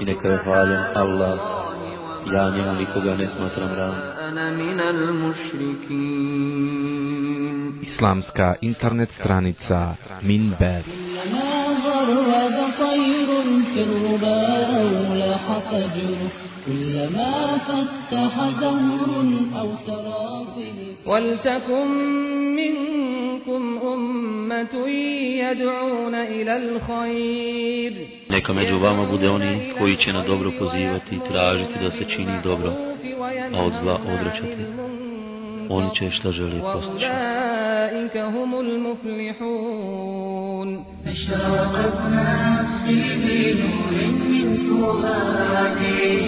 I neka je hvaljen Allah, ja njemu nikoga ne smatram ravnim. Islamska internet stranica Minber كلما غرد طير في الربا أو لاح فجر كلما فتح زهر أو في ولتكن Neka među vama bude oni koji će na dobro pozivati i tražiti da se čini dobro, a od zla odvraćati. Oni će šta žele postići. وأولئك هم المفلحون أشرقت نفسي بنور من فؤادي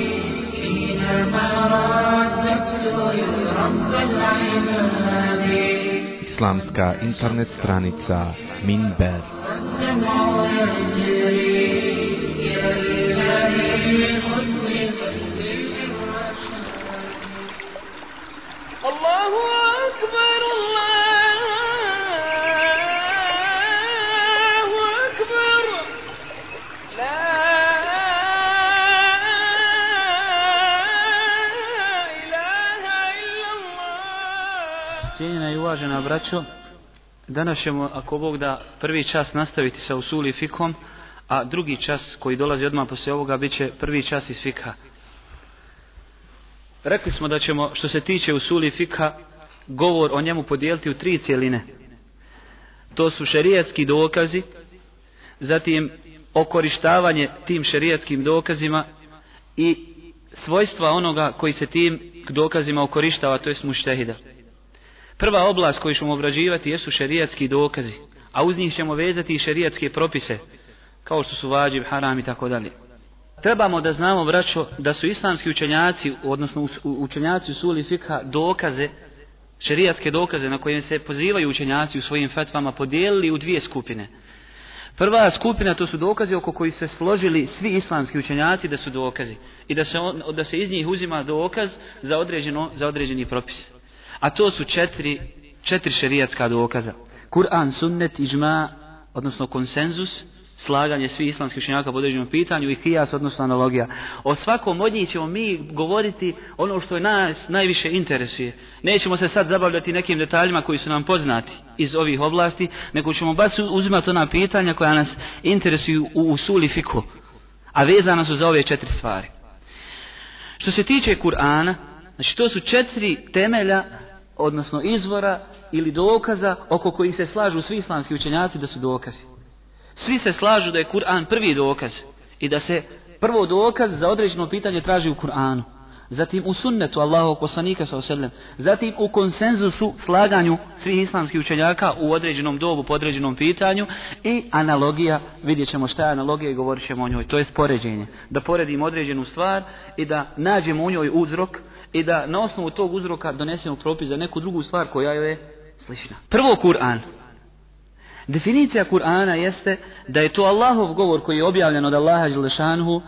حينما رددت يا رب العباد islamska internet stranica Minber. Allahu Akbar! Uvažena braćo, danas ćemo, ako Bog da, prvi čas nastaviti sa usuli fikom, a drugi čas koji dolazi odmah poslije ovoga bit će prvi čas iz fika. Rekli smo da ćemo, što se tiče usuli fika, govor o njemu podijeliti u tri cijeline. To su šerijatski dokazi, zatim okorištavanje tim šerijatskim dokazima i svojstva onoga koji se tim dokazima okorištava, to je muštehida. Prva oblast koju ćemo obrađivati jesu šerijatski dokazi, a uz njih ćemo vezati i šerijatske propise, kao što su vađib, haram i tako dalje. Trebamo da znamo, braćo, da su islamski učenjaci, odnosno učenjaci u suli fikha, dokaze, šerijatske dokaze na koje se pozivaju učenjaci u svojim fetvama, podijelili u dvije skupine. Prva skupina to su dokazi oko koji se složili svi islamski učenjaci da su dokazi i da se, on, da se iz njih uzima dokaz za, određeno, za određeni propis. A to su četiri, četiri šerijatska dokaza. Kur'an, sunnet, ižma, odnosno konsenzus, slaganje svih islamskih učenjaka po određenom pitanju i kijas, odnosno analogija. O svakom od njih ćemo mi govoriti ono što je nas najviše interesuje. Nećemo se sad zabavljati nekim detaljima koji su nam poznati iz ovih oblasti, nego ćemo baš uzimati ona pitanja koja nas interesuju u usuli fiku, a vezana su za ove četiri stvari. Što se tiče Kur'ana, znači to su četiri temelja, odnosno izvora ili dokaza oko kojih se slažu svi islamski učenjaci da su dokazi. Svi se slažu da je Kur'an prvi dokaz i da se prvo dokaz za određeno pitanje traži u Kur'anu. Zatim u sunnetu Allahovog poslanika sa oselem. Zatim u konsenzusu slaganju svih islamskih učenjaka u određenom dobu po određenom pitanju i analogija, vidjet ćemo šta je analogija i govorit ćemo o njoj. To je spoređenje. Da poredimo određenu stvar i da nađemo u njoj uzrok i da na osnovu tog uzroka donesemo propis za neku drugu stvar koja je slična. Prvo Kur'an. Definicija Kur'ana jeste da je to Allahov govor koji je objavljen od Allaha Đelešanhu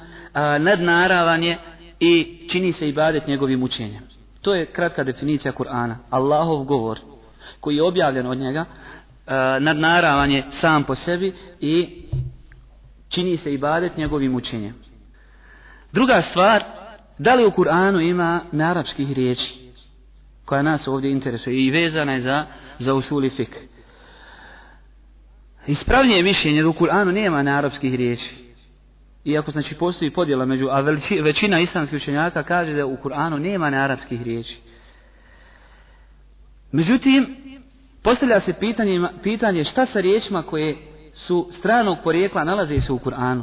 nadnaravan je i čini se ibadet njegovim učenjem. To je kratka definicija Kur'ana. Allahov govor koji je objavljen od njega nadnaravan je sam po sebi i čini se ibadet njegovim učenjem. Druga stvar, da li u Kur'anu ima narapskih riječi? koja nas ovdje interesuje i vezana je za, za usuli fik. Ispravnije mišljenje da u Kur'anu nema na arapskih riječi. Iako znači postoji podjela među, a većina islamskih učenjaka kaže da u Kur'anu nema na arapskih riječi. Međutim, postavlja se pitanje, pitanje šta sa riječima koje su stranog porijekla nalaze se u Kur'anu.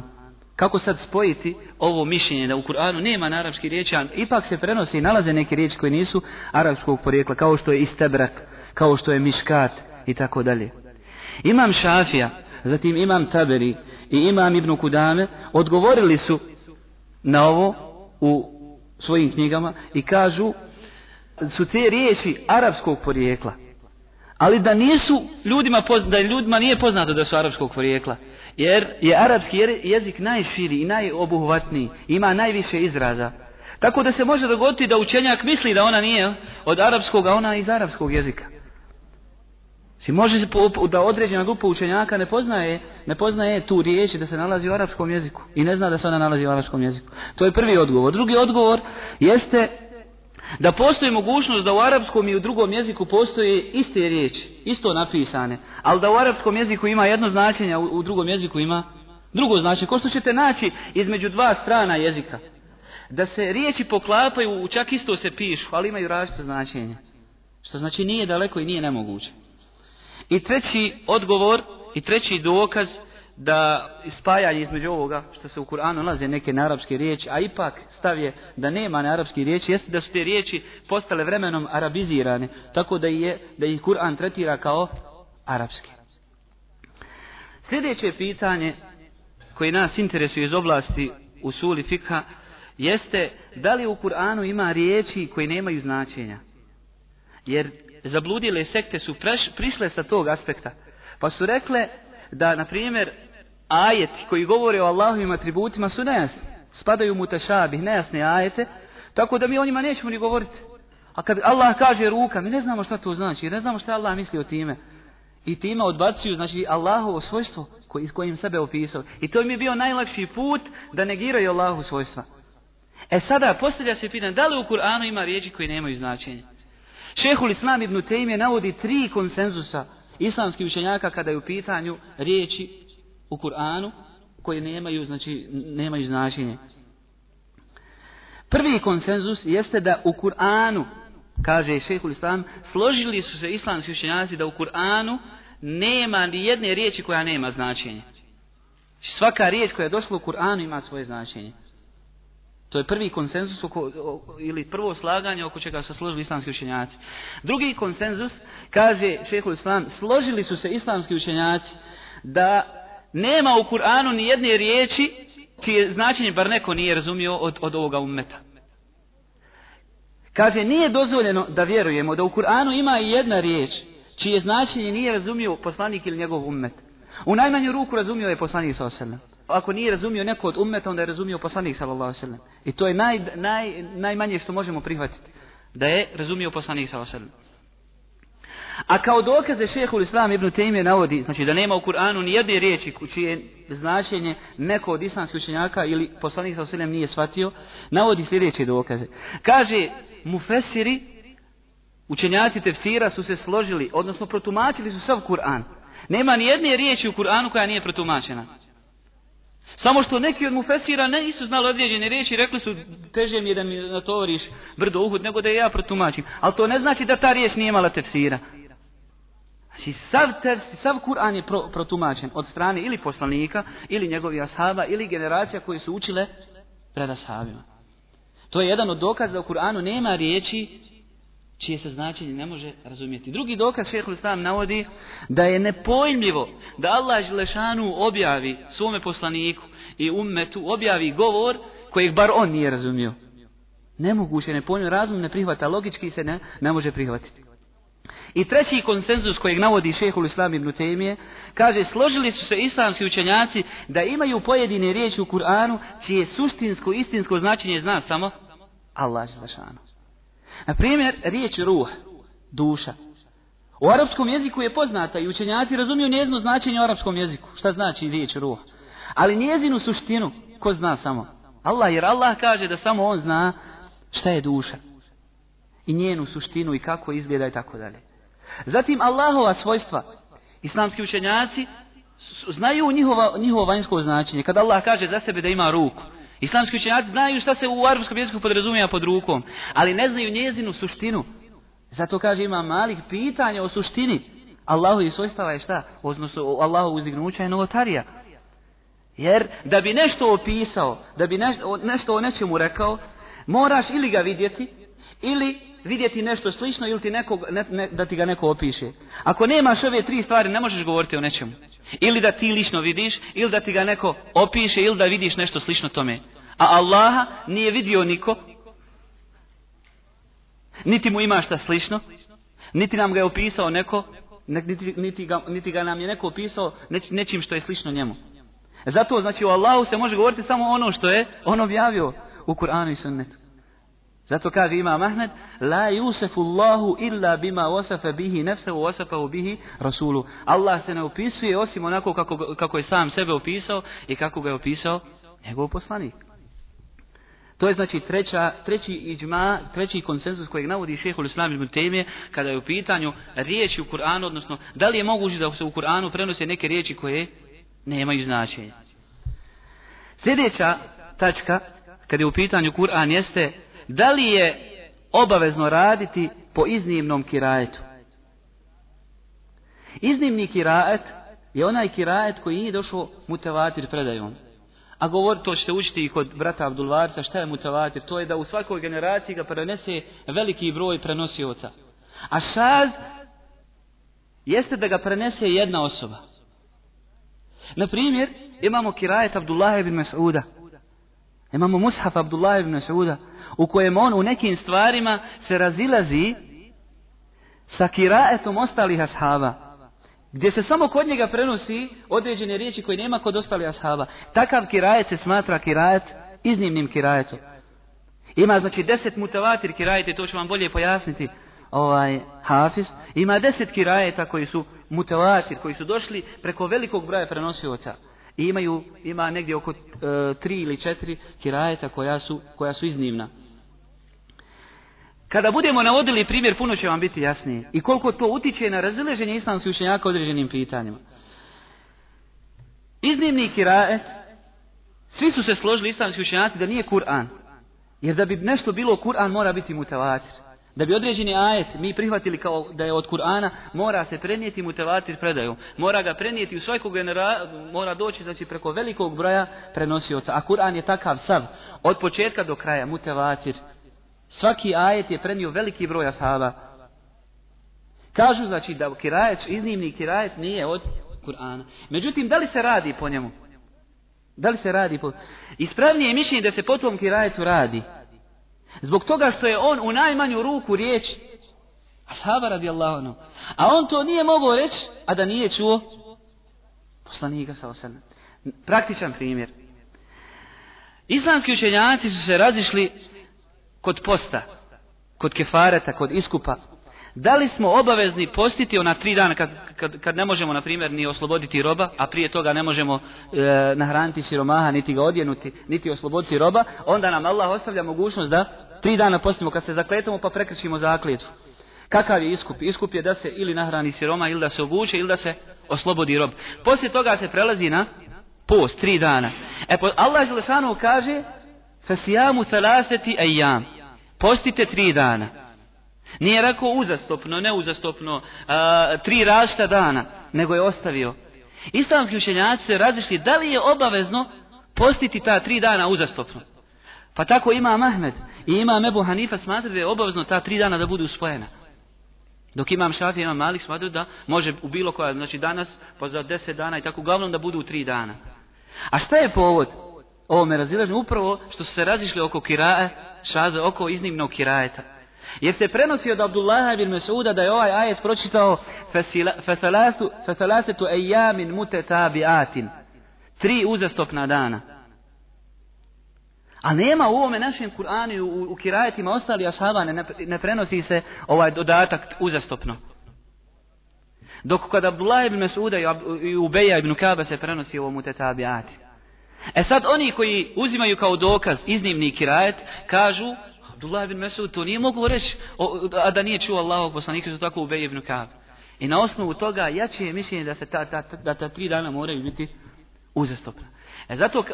Kako sad spojiti ovo mišljenje da u Kur'anu nema na arapski riječi, a ipak se prenosi i nalaze neke riječi koje nisu arapskog porijekla, kao što je istebrak, kao što je miškat i tako dalje. Imam Šafija, zatim Imam Taberi i Imam Ibn Kudame odgovorili su na ovo u svojim knjigama i kažu su te riječi arapskog porijekla. Ali da nisu ljudima, da ljudima nije poznato da su arapskog porijekla. Jer je arapski jezik najširi i najobuhvatniji, ima najviše izraza. Tako da se može dogoditi da učenjak misli da ona nije od arapskog, a ona iz arapskog jezika. Si može da određena grupa učenjaka ne poznaje, ne poznaje tu riječ da se nalazi u arapskom jeziku i ne zna da se ona nalazi u arapskom jeziku. To je prvi odgovor. Drugi odgovor jeste da postoji mogućnost da u arapskom i u drugom jeziku postoje iste riječi, isto napisane, ali da u arapskom jeziku ima jedno značenje, a u drugom jeziku ima drugo značenje. Ko što ćete naći između dva strana jezika? Da se riječi poklapaju, čak isto se pišu, ali imaju različite značenje. Što znači nije daleko i nije nemoguće. I treći odgovor i treći dokaz da spajanje između ovoga što se u Kur'anu nalaze neke narapske riječi, a ipak stav je da nema narapske riječi, jeste da su te riječi postale vremenom arabizirane, tako da je da ih Kur'an tretira kao arapski. Sljedeće pitanje koje nas interesuje iz oblasti usuli fikha jeste da li u Kur'anu ima riječi koje nemaju značenja. Jer zabludile sekte su preš, prišle sa tog aspekta. Pa su rekle da, na primjer, ajeti koji govore o Allahovim atributima su nejasni. Spadaju mu tešabih, nejasne ajete, tako da mi o njima nećemo ni govoriti. A kad Allah kaže ruka, mi ne znamo šta to znači, ne znamo šta Allah misli o time. I time odbacuju, znači, Allahovo svojstvo koji, s kojim sebe opisao. I to mi je bio najlakši put da negiraju Allahu svojstva. E sada, postavlja se pitanje, da li u Kur'anu ima riječi koji nemaju značenje? Šehul Islam ibn Tejmije navodi tri konsenzusa islamskih učenjaka kada je u pitanju riječi u Kur'anu koje nemaju, znači, nemaju značenje. Prvi konsenzus jeste da u Kur'anu, kaže šehul Islam, složili su se islamski učenjaci da u Kur'anu nema ni jedne riječi koja nema značenje. Svaka riječ koja je došla u Kur'anu ima svoje značenje. To je prvi konsenzus oko, ili prvo slaganje oko čega se složili islamski učenjaci. Drugi konsenzus, kaže šehol islam, složili su se islamski učenjaci da nema u Kur'anu ni jedne riječi čije značenje bar neko nije razumio od, od ovoga ummeta. Kaže, nije dozvoljeno da vjerujemo da u Kur'anu ima i jedna riječ čije značenje nije razumio poslanik ili njegov ummet. U najmanju ruku razumio je poslanik sa oselem ako nije razumio neko od ummeta, onda je razumio poslanik sallallahu I to je naj, naj, najmanje što možemo prihvatiti. Da je razumio poslanik sallallahu alejhi A kao dokaze šehhul Islam ibn Tejmije navodi, znači da nema u Kur'anu ni jedne riječi čije značenje neko od islamskih učenjaka ili poslanik sallallahu alejhi nije shvatio, navodi sljedeće dokaze. Kaže, mufesiri, učenjaci tefsira su se složili, odnosno protumačili su sav Kur'an. Nema ni jedne riječi u Kur'anu koja nije protumačena. Samo što neki od mufesira ne nisu znali određene riječi, rekli su teže mi je da mi natovoriš brdo uhud, nego da ja protumačim. Ali to ne znači da ta riječ nije imala tefsira. Znači, sav, tefsir, sav Kur'an je pro, protumačen od strane ili poslanika, ili njegovi ashaba, ili generacija koji su učile pred ashabima. To je jedan od dokaza da u Kur'anu nema riječi čije se značenje ne može razumjeti. Drugi dokaz šehhul islam navodi da je nepojmljivo da Allah Želešanu objavi svome poslaniku i ummetu objavi govor kojeg bar on nije razumio. Nemoguće, nepojmljivo, razum ne prihvata, logički se ne, ne može prihvatiti. I treći konsenzus kojeg navodi šehhul islam ibn Temije, kaže složili su se islamski učenjaci da imaju pojedine riječi u Kur'anu čije suštinsko, istinsko značenje zna samo Allah Želešanu. Na primjer, riječ ruh, duša. U arapskom jeziku je poznata i učenjaci razumiju njezino značenje u arapskom jeziku. Šta znači riječ ruh? Ali njezinu suštinu, ko zna samo? Allah, jer Allah kaže da samo on zna šta je duša. i njenu suštinu i kako izgleda i tako dalje. Zatim Allahova svojstva. Islamski učenjaci znaju njihova, njihovo vanjsko značenje. Kada Allah kaže za sebe da ima ruku. Islamski učenjaci znaju šta se u arapskom jeziku podrazumijeva pod rukom, ali ne znaju njezinu suštinu. Zato kaže ima malih pitanja o suštini. Allahovi svojstava je šta? Odnosno Allahu uzdignuća je novotarija. Jer da bi nešto opisao, da bi nešto, nešto o nečemu rekao, moraš ili ga vidjeti, ili vidjeti nešto slično, ili ti nekog, ne, ne, da ti ga neko opiše. Ako nemaš ove tri stvari, ne možeš govoriti o nečemu. Ili da ti lično vidiš, ili da ti ga neko opiše, ili da vidiš nešto slično tome. A Allaha nije vidio niko, niti mu ima šta slično, niti nam ga je opisao neko, ne- niti, niti, ga, niti ga nam je neko opisao nečim što je slično njemu. Zato znači o Allahu se može govoriti samo ono što je on objavio u Kur'anu i sunnetu. Zato kaže Imam Ahmed, la yusefu Allahu illa bima wasafa bihi nefsehu wasafahu bihi rasulu. Allah se ne opisuje osim onako kako, kako je sam sebe opisao i kako ga je opisao njegov poslanik. To je znači treća, treći iđma, treći konsenzus kojeg navodi šehhul Islam ibn Tejmije kada je u pitanju riječi u Kur'anu, odnosno da li je moguće da se u Kur'anu prenose neke riječi koje nemaju značenja. Sljedeća tačka kada je u pitanju Kur'an jeste da li je obavezno raditi po iznimnom kirajetu. Iznimni kirajet je onaj kirajet koji nije došao mutavatir predajom. A govor, to ćete učiti i kod brata Abdulvarca, šta je mutavatir? To je da u svakoj generaciji ga prenese veliki broj prenosioca. A šaz jeste da ga prenese jedna osoba. Na primjer, imamo kirajet Abdullah ibn Mas'uda. Imamo mushaf Abdullah ibn Mas'uda u kojem on u nekim stvarima se razilazi sa kiraetom ostalih ashaba. Gdje se samo kod njega prenosi određene riječi koje nema kod ostalih ashaba. Takav kirajet se smatra kirajet iznimnim kirajetom. Ima znači deset mutavatir kirajete, to ću vam bolje pojasniti ovaj Hafiz. Ima deset kirajeta koji su mutavatir, koji su došli preko velikog broja prenosioca. I imaju, ima negdje oko e, tri ili četiri kirajeta koja su, koja su iznimna. Kada budemo navodili primjer, puno će vam biti jasnije. I koliko to utiče na razileženje islamskih učenjaka određenim pitanjima. Iznimni kirajet, svi su se složili islamski učenjaci da nije Kur'an. Jer da bi nešto bilo Kur'an mora biti mutavatir. Da bi određeni ajet mi prihvatili kao da je od Kur'ana, mora se prenijeti mutavatir predajom. Mora ga prenijeti u svakog genera, mora doći znači preko velikog broja prenosioca. A Kur'an je takav sav, od početka do kraja, mutavatir. Svaki ajet je prenio veliki broj ashaba. Kažu znači da kirajet, iznimni kirajet nije od Kur'ana. Međutim, da li se radi po njemu? Da li se radi po... Ispravnije je mišljenje da se po tom kirajetu radi. Zbog toga što je on u najmanju ruku riječ ashaba radijallahu anhu. A on to nije mogao reći, a da nije čuo poslanika sa osam. Praktičan primjer. Islamski učenjaci su se razišli kod posta, kod kefareta, kod iskupa. Da li smo obavezni postiti ona tri dana kad, kad, kad ne možemo, na primjer, ni osloboditi roba, a prije toga ne možemo e, nahraniti siromaha, niti ga odjenuti, niti osloboditi roba, onda nam Allah ostavlja mogućnost da tri dana postimo kad se zakletamo pa prekršimo zakljetvu. Kakav je iskup? Iskup je da se ili nahrani siroma, ili da se obuče, ili da se oslobodi rob. Poslije toga se prelazi na post, tri dana. E, Allah Želešanu kaže, Fasijamu salaseti ejam. Postite tri dana. Nije rekao uzastopno, ne uzastopno, a, tri različita dana, nego je ostavio. Islamski učenjaci se razišli da li je obavezno postiti ta tri dana uzastopno. Pa tako ima Ahmed i ima Ebu Hanifa smatra da je obavezno ta tri dana da budu uspojena. Dok imam Šafija, imam Malik smatra da može u bilo koja, znači danas, pa za deset dana i tako, uglavnom da budu u tri dana. A šta je povod ovome razilaženju? Upravo što su se razišli oko kiraje, šaze, oko iznimnog kirajeta. Jer se prenosi od Abdullaha ibn Mas'uda da je ovaj ajet pročitao fesalasetu ejamin mutetabiatin. Tri uzastopna dana. A nema u ovome našem Kur'anu u, u kirajetima ostali ashaba ne, ne prenosi se ovaj dodatak uzastopno. Dok kod Abdullah ibn Mas'uda i Ubeja ibn Kaba se prenosi ovo mutetabiati. E sad oni koji uzimaju kao dokaz iznimni kirajet kažu Abdullah ibn Mesud to nije mogao reći, a da nije čuo Allahog poslanika, su tako Ubej ibn Ka'b. I na osnovu toga jače je mišljenje da se ta, ta, ta, da ta tri dana moraju biti uzastopna. E zato,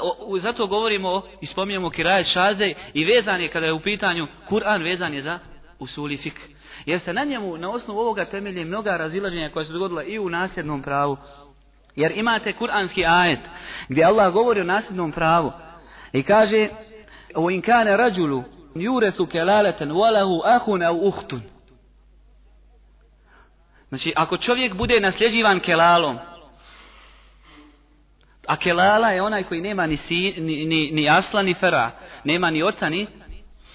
zato govorimo i spominjemo kirajet šaze i vezan je kada je u pitanju Kur'an vezan je za usuli fik. Jer se na njemu, na osnovu ovoga temelje mnoga razilaženja koja se dogodila i u nasljednom pravu. Jer imate kuranski ajet gdje Allah govori o nasljednom pravu i kaže o in kane rađulu juresu kelaleten walahu ahun au uhtun. Znači, ako čovjek bude nasljeđivan kelalom, a kelala je onaj koji nema ni, si, ni, ni, ni asla ni fera, nema ni oca ni,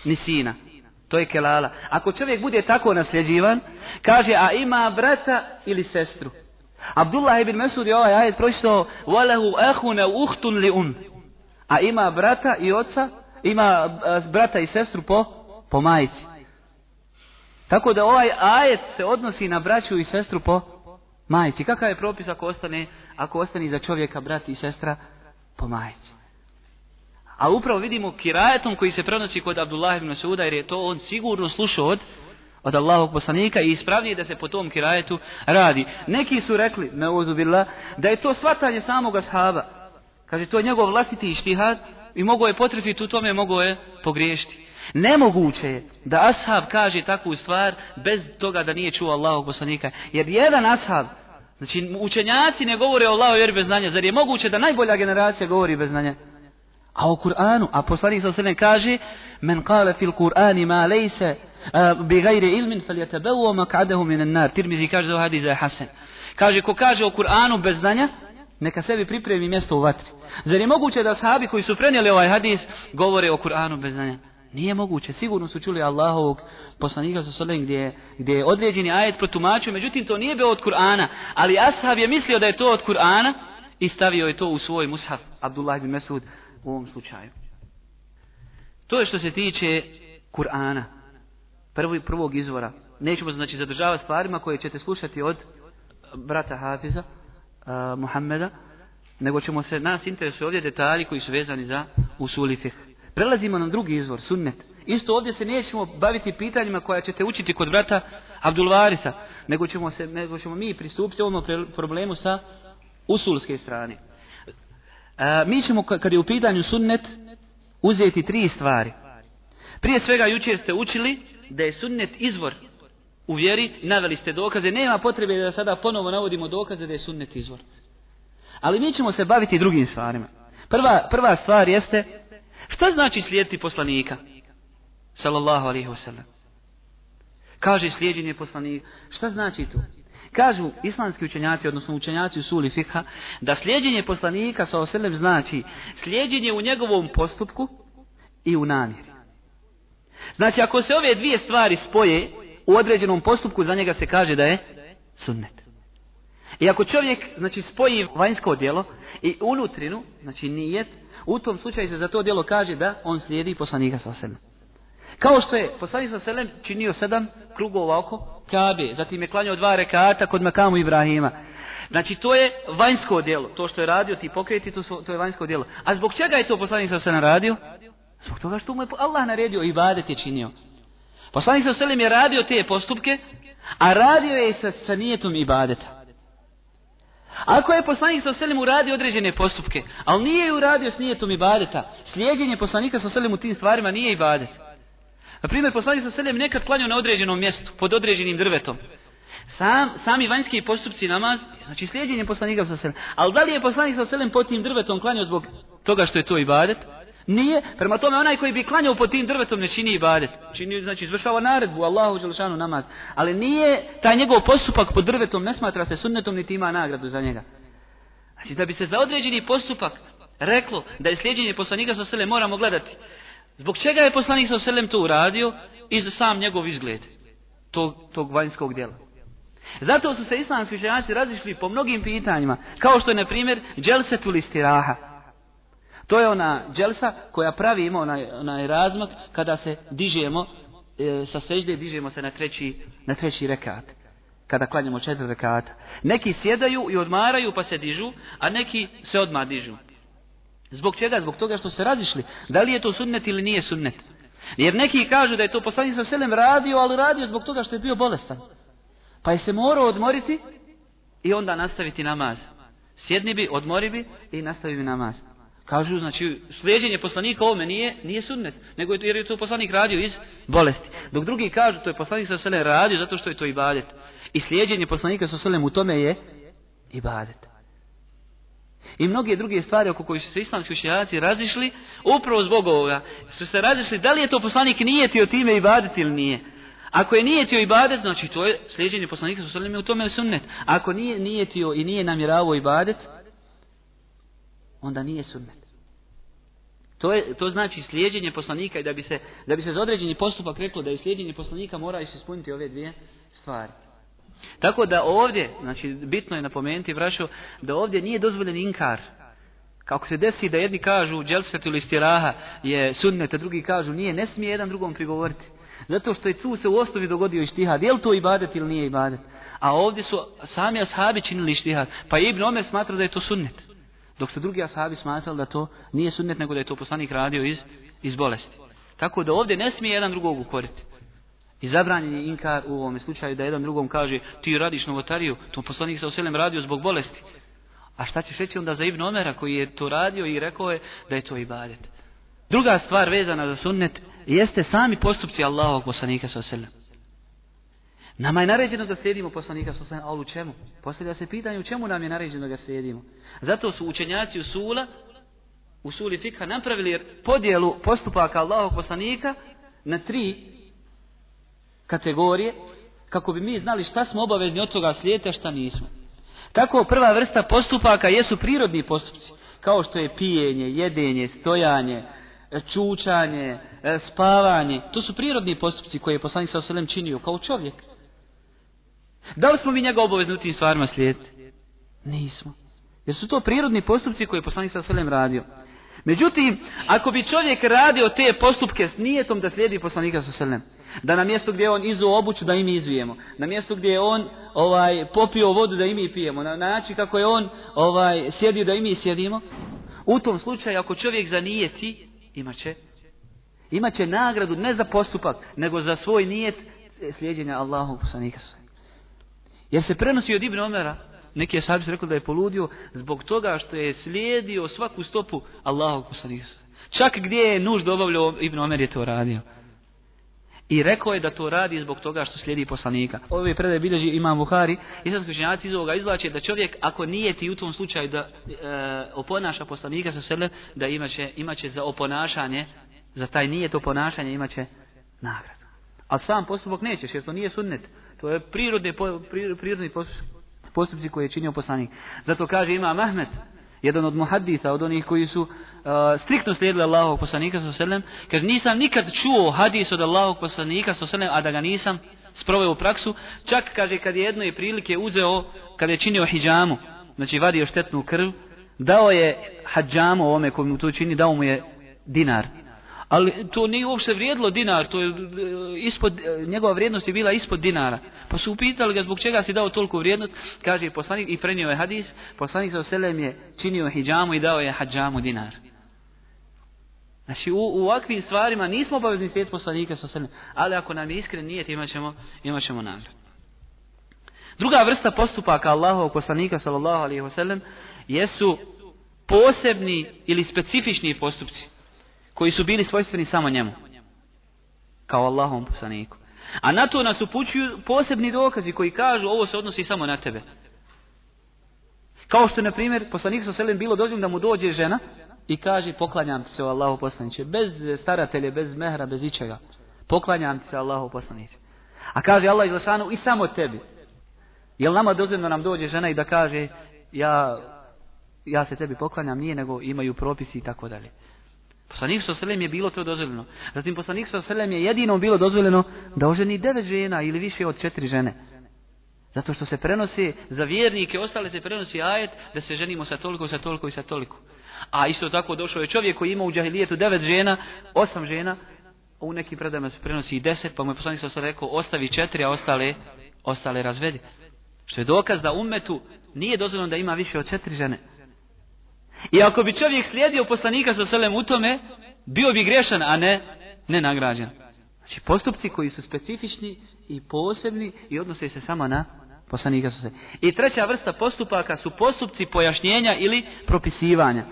ni sina. To je kelala. Ako čovjek bude tako nasljeđivan, kaže, a ima brata ili sestru. Abdullah ibn Mesud je ovaj ajet pročitao, وَلَهُ أَهُنَ أُخْتٌ لِأُمْ A ima brata i oca, ima brata i sestru po, po majici. Tako da ovaj ajet se odnosi na braću i sestru po majici. Kakav je propis ako ostane, ako ostane za čovjeka brat i sestra po majici? A upravo vidimo kirajetom koji se prenosi kod Abdullah ibn Suda, jer je to on sigurno slušao od, od Allahovog poslanika i ispravnije da se po tom kirajetu radi. Neki su rekli, na billah, da je to svatanje samog ashaba. Kaže, to je njegov vlastiti ištihad i mogo je potrefiti u tome, mogo je pogriješiti. Nemoguće je da ashab kaže takvu stvar bez toga da nije čuo Allahog poslanika. Jer jedan ashab, znači učenjaci ne govore o Allahu jer bez znanja. Zar je moguće da najbolja generacija govori bez znanja? A o Kur'anu, a poslanik sa sebe kaže Men kale fil Kur'ani ma lejse bi gajri ilmin fal jatabevo makadahu minan nar. Tirmizi kaže za hadis je Hasan. Kaže, ko kaže o Kur'anu bez znanja, neka sebi pripremi mjesto u vatri. Zar je moguće da sahabi koji su prenijeli ovaj hadis govore o Kur'anu bez znanja? Nije moguće. Sigurno su čuli Allahovog poslanika sa gdje, gdje je određeni ajet protumačio. Međutim, to nije bio od Kur'ana. Ali Ashab je mislio da je to od Kur'ana i stavio je to u svoj mushaf. Abdullah ibn Mesud u ovom slučaju. To je što se tiče Kur'ana. Prvi, prvog izvora. Nećemo znači zadržavati stvarima koje ćete slušati od brata Hafiza, uh, Muhammeda, nego ćemo se, nas interesuje ovdje detalji koji su vezani za usuli fiqh. Prelazimo na drugi izvor, sunnet. Isto ovdje se nećemo baviti pitanjima koja ćete učiti kod brata Abdulvarisa, nego ćemo, se, nego ćemo mi pristupiti ovom problemu sa usulske strane. A, mi ćemo, kad je u pitanju sunnet, uzeti tri stvari. Prije svega, jučer ste učili da je sunnet izvor u vjeri, naveli ste dokaze, nema potrebe da sada ponovo navodimo dokaze da je sunnet izvor. Ali mi ćemo se baviti drugim stvarima. Prva, prva stvar jeste Šta znači slijediti poslanika? Sallallahu alaihi wasallam. Kaže slijedjenje poslanika. Šta znači to? Kažu islamski učenjaci, odnosno učenjaci u suli fikha, da slijedjenje poslanika sa oselem znači slijedjenje u njegovom postupku i u namjeri. Znači, ako se ove dvije stvari spoje u određenom postupku, za njega se kaže da je sunnet. I ako čovjek, znači, spoji vanjsko djelo i unutrinu, znači nijet, u tom slučaju se za to djelo kaže da on slijedi poslanika sa selem. Kao što je poslanik sa selem činio sedam krugova oko Kabe, zatim je klanjao dva rekata kod Makamu Ibrahima. Znači to je vanjsko djelo, to što je radio ti pokreti, to, to je vanjsko djelo. A zbog čega je to poslanik sa selem radio? Zbog toga što mu je Allah naredio i badet je činio. Poslanik sa je radio te postupke, a radio je sa, sa nijetom ibadeta. Ako je poslanik sa selim uradio određene postupke, ali nije ju uradio s nijetom ibadeta, slijedjenje poslanika sa selim u tim stvarima nije ibadet. Na primjer, poslanik sa selim nekad klanio na određenom mjestu, pod određenim drvetom. Sam, sami vanjski postupci namaz, znači slijedjenje poslanika sa selim. Ali da li je poslanik sa selim pod tim drvetom klanio zbog toga što je to ibadet? Nije. Prema tome, onaj koji bi klanjao pod tim drvetom ne čini ibadet. Čini, znači, izvršava naredbu, Allahu Đelšanu namaz. Ali nije taj njegov postupak pod drvetom, ne smatra se sunnetom, niti ima nagradu za njega. Znači, da bi se za određeni postupak reklo da je slijedjenje poslanika sa selem moramo gledati. Zbog čega je poslanik sa selem to uradio i za sam njegov izgled tog, tog vanjskog djela. Zato su se islamski učenjaci razišli po mnogim pitanjima, kao što je, na primjer, dželsetul istiraha. To je ona dželsa koja pravi ima onaj, onaj razmak kada se dižemo e, sa sežde dižemo se na treći, na treći rekat. Kada klanjamo četiri rekata. Neki sjedaju i odmaraju pa se dižu, a neki se odmah dižu. Zbog čega? Zbog toga što se razišli. Da li je to sunnet ili nije sunnet? Jer neki kažu da je to poslanik sa selem radio, ali radio zbog toga što je bio bolestan. Pa je se morao odmoriti i onda nastaviti namaz. Sjedni bi, odmori bi i nastavi bi namaz. Kažu, znači, slijeđenje poslanika ovome nije, nije sunnet, nego je to, jer je to poslanik radio iz bolesti. Dok drugi kažu, to je poslanik sa selem radio zato što je to ibadet. I slijeđenje poslanika sa selem u tome je ibadet. I mnoge druge stvari oko kojih su se islamski učenjaci razišli, upravo zbog ovoga, su se razišli da li je to poslanik nijetio time ibadet ili nije. Ako je nijetio ibadet, znači to je slijeđenje poslanika sa selem u tome je sunnet. Ako nije nijetio i nije namjeravao ibadet, onda nije sunnet. To, je, to znači slijedjenje poslanika i da bi se, da bi se za određeni postupak reklo da je slijedjenje poslanika mora se ispuniti ove dvije stvari. Tako da ovdje, znači bitno je napomenuti, brašo, da ovdje nije dozvoljen inkar. Kako se desi da jedni kažu dželsetu ili stiraha je sunnet, a drugi kažu nije, ne smije jedan drugom prigovoriti. Zato što je tu se u osnovi dogodio ištihad. Je li to ibadet ili nije ibadet? A ovdje su sami ashabi činili ištihad. Pa Ibn Omer smatra da je to sunnet. Dok su drugi ashabi smatrali da to nije sunnet, nego da je to poslanik radio iz, iz bolesti. Tako da ovdje ne smije jedan drugog ukoriti. I zabranjen je inkar u ovome slučaju da jedan drugom kaže ti radiš novotariju, to poslanik sa oselem radio zbog bolesti. A šta ćeš reći onda za Ibn Omera koji je to radio i rekao je da je to ibadet. Druga stvar vezana za sunnet jeste sami postupci Allahovog poslanika sa oselem. Nama je naređeno da slijedimo poslanika sa ali u čemu? Postavlja se pitanje u čemu nam je naređeno da ga slijedimo. Zato su učenjaci usula, usuli fikha napravili podjelu postupaka Allahovog poslanika na tri kategorije, kako bi mi znali šta smo obavezni od toga slijeti, a šta nismo. Tako prva vrsta postupaka jesu prirodni postupci, kao što je pijenje, jedenje, stojanje, čučanje, spavanje. To su prirodni postupci koje je poslanik sa činio kao čovjek. Da li smo mi njega obavezni u tim stvarima slijediti? Nismo. Jer su to prirodni postupci koje je poslanik sa oselem radio. Međutim, ako bi čovjek radio te postupke s nijetom da slijedi poslanika sa oselem, da na mjestu gdje je on izuo obuću da i mi izujemo, na mjestu gdje je on ovaj popio vodu da i mi pijemo, na način kako je on ovaj sjedio da i mi sjedimo, u tom slučaju ako čovjek zanijeti, imaće imaće nagradu ne za postupak, nego za svoj nijet slijedjenja Allahu poslanika Jer se prenosi od Ibn Omera, neki je sahabi rekao da je poludio zbog toga što je slijedio svaku stopu Allahu poslanika. Čak gdje je nužd obavljao Ibn Omer je to radio. I rekao je da to radi zbog toga što slijedi poslanika. Ove predaje bilježi imam Buhari. Islamski učenjaci iz ovoga izvlače da čovjek ako nije ti u tom slučaju da e, oponaša poslanika sa sebe, da imaće, imaće za oponašanje, za taj nije to ponašanje imaće nagradu. A sam postupak nećeš jer to nije sunnet. To je prirodni, prirodni postupci koje je činio poslanik. Zato kaže ima Ahmed, jedan od muhaddisa, od onih koji su uh, striktno slijedili Allahovog poslanika sa kaže nisam nikad čuo hadis od Allahovog poslanika sa a da ga nisam sproveo u praksu, čak kaže kad je jedno je prilike uzeo, kad je činio hijjamu, znači vadio štetnu krv, dao je hađamu ovome koji mu to čini, dao mu je dinar. Ali to nije uopšte vrijedilo dinar, to je e, ispod, e, njegova vrijednost je bila ispod dinara. Pa su upitali ga zbog čega si dao toliko vrijednost, kaže poslanik i prenio je hadis, poslanik sa selem je činio hijjamu i dao je hađamu dinar. Znači u, u ovakvim stvarima nismo obavezni svijet poslanika sa selem, ali ako nam je iskren nijet imat ćemo, imat ćemo nagrad. Druga vrsta postupaka Allahov poslanika sallallahu alaihi wasallam jesu posebni ili specifični postupci koji su bili svojstveni samo njemu. Kao Allahom poslaniku. A na to nas upućuju posebni dokazi koji kažu ovo se odnosi samo na tebe. Kao što, na primjer, poslanik sa selem bilo dozvoljeno da mu dođe žena i kaže poklanjam ti se o Allahu poslaniće. Bez staratelje, bez mehra, bez ičega. Poklanjam ti se Allahu poslaniće. A kaže Allah izlašanu i samo tebi. Je li nama dozvoljeno nam dođe žena i da kaže ja, ja se tebi poklanjam, nije nego imaju propisi i tako dalje. Poslanik sa je bilo to dozvoljeno. Zatim poslanik sa je jedino bilo dozvoljeno da oženi devet žena ili više od četiri žene. Zato što se prenosi za vjernike, ostale se prenosi ajet da se ženimo sa toliko, sa toliko i sa toliko. A isto tako došao je čovjek koji ima u džahilijetu devet žena, osam žena, u nekim predajama se prenosi i deset, pa mu je poslanik sa rekao ostavi četiri, a ostale, ostale razvedi. Što je dokaz da umetu nije dozvoljeno da ima više od četiri žene. I ako bi čovjek slijedio poslanika sa selem u tome, bio bi grešan, a ne, nenagrađena. Znači postupci koji su specifični i posebni i odnose se samo na poslanika se. I treća vrsta postupaka su postupci pojašnjenja ili propisivanja.